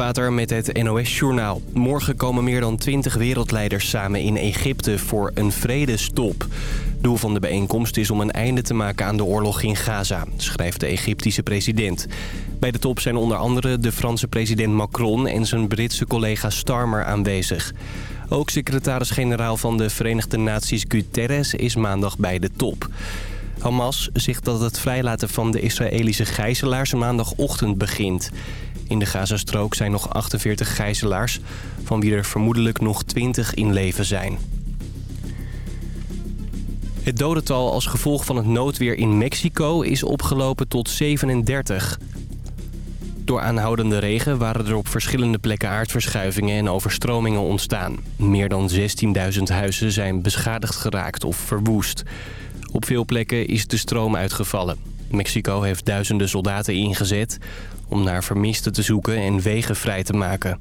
Water met het NOS-journaal. Morgen komen meer dan 20 wereldleiders samen in Egypte voor een vredestop. Doel van de bijeenkomst is om een einde te maken aan de oorlog in Gaza, schrijft de Egyptische president. Bij de top zijn onder andere de Franse president Macron en zijn Britse collega Starmer aanwezig. Ook secretaris-generaal van de Verenigde Naties Guterres is maandag bij de top. Hamas zegt dat het vrijlaten van de Israëlische gijzelaars maandagochtend begint. In de Gazastrook zijn nog 48 gijzelaars, van wie er vermoedelijk nog 20 in leven zijn. Het dodental als gevolg van het noodweer in Mexico is opgelopen tot 37. Door aanhoudende regen waren er op verschillende plekken aardverschuivingen en overstromingen ontstaan. Meer dan 16.000 huizen zijn beschadigd geraakt of verwoest. Op veel plekken is de stroom uitgevallen. Mexico heeft duizenden soldaten ingezet om naar vermisten te zoeken en wegen vrij te maken.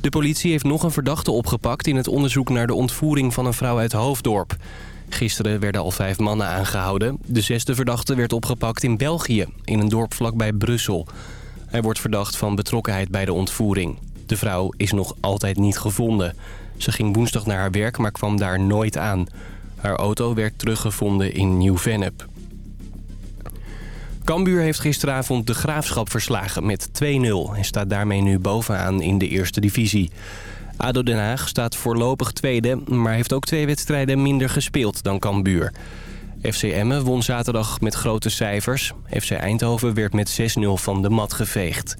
De politie heeft nog een verdachte opgepakt in het onderzoek naar de ontvoering van een vrouw uit Hoofddorp. Gisteren werden al vijf mannen aangehouden. De zesde verdachte werd opgepakt in België, in een dorp vlakbij Brussel. Hij wordt verdacht van betrokkenheid bij de ontvoering. De vrouw is nog altijd niet gevonden. Ze ging woensdag naar haar werk, maar kwam daar nooit aan. Haar auto werd teruggevonden in Nieuw-Vennep. Cambuur heeft gisteravond de Graafschap verslagen met 2-0... en staat daarmee nu bovenaan in de eerste divisie. ADO Den Haag staat voorlopig tweede... maar heeft ook twee wedstrijden minder gespeeld dan Cambuur. FC Emmen won zaterdag met grote cijfers. FC Eindhoven werd met 6-0 van de mat geveegd.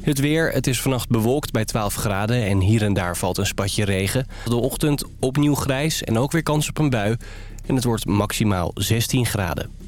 Het weer, het is vannacht bewolkt bij 12 graden en hier en daar valt een spatje regen. De ochtend opnieuw grijs en ook weer kans op een bui. En het wordt maximaal 16 graden.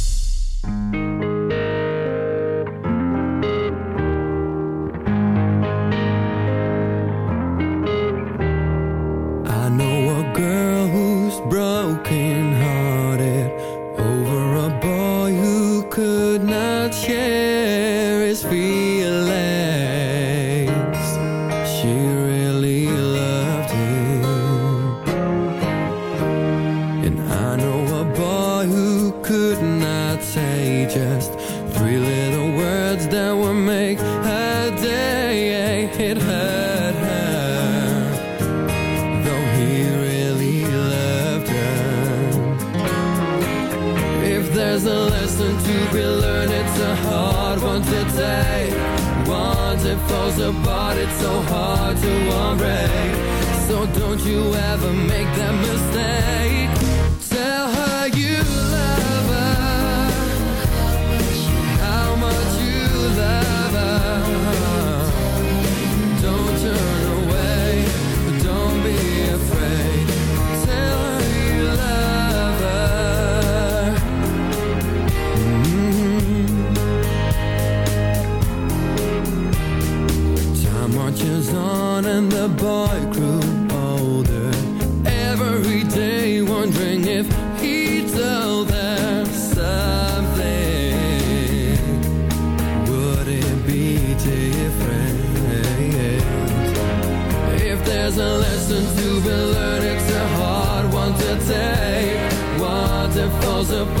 to relearn. It's a hard one to take. Once it falls apart, it's so hard to unbreak. So don't you ever make that mistake. And the boy grew older. Every day wondering if he'd tell them something. Would it be different? If there's a lesson to be learned It's a hard one to take. What it falls apart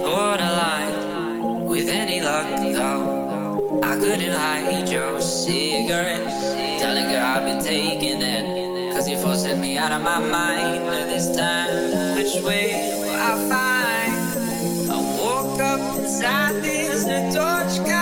borderline. With any luck, though, I couldn't hide your cigarette. Telling her I've been taking it. Cause you forcing me out of my mind. And this time, which way will I find? I woke up inside this torch.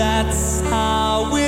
that's how we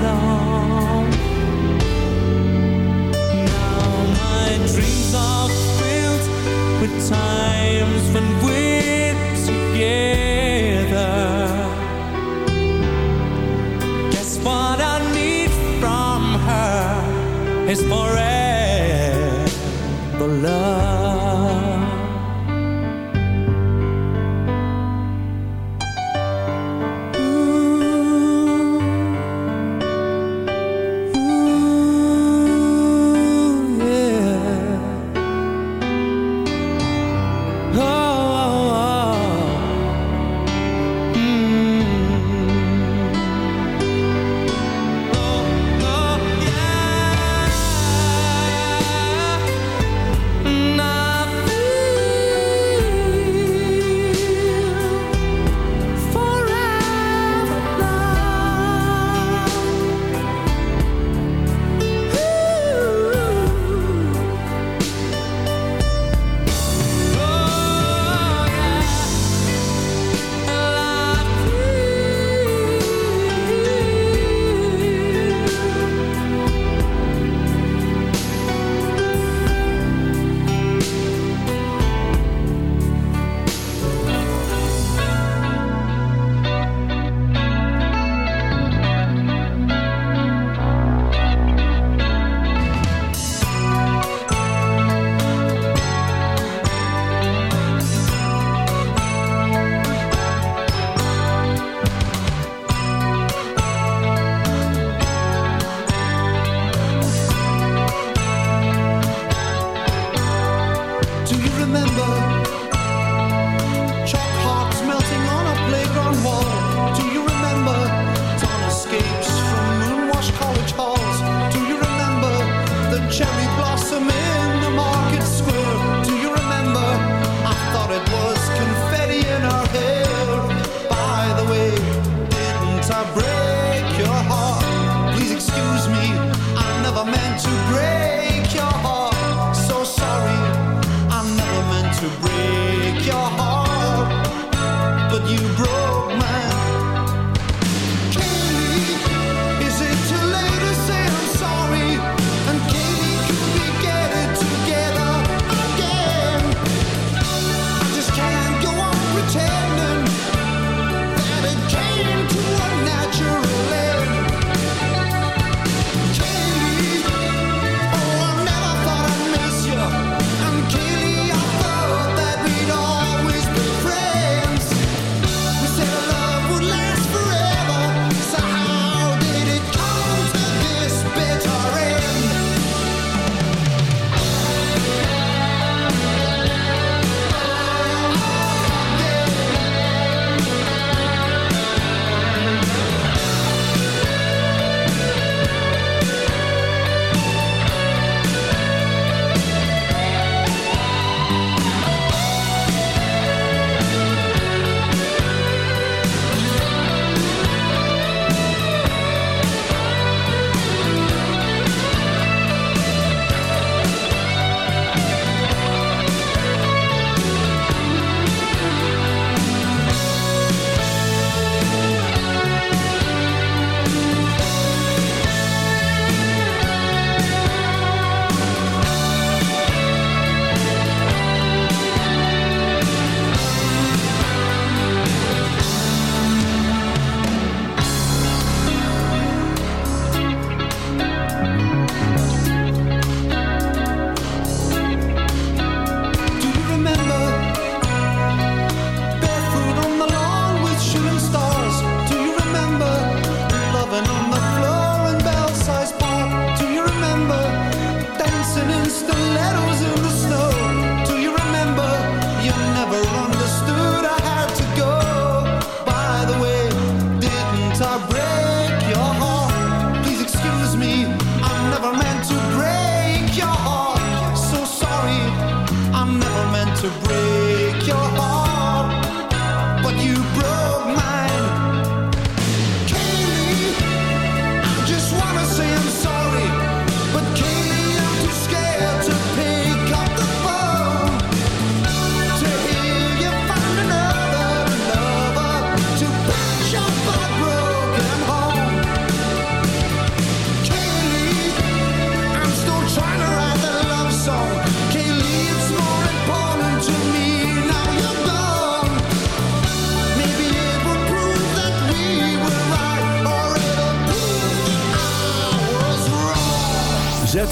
alone.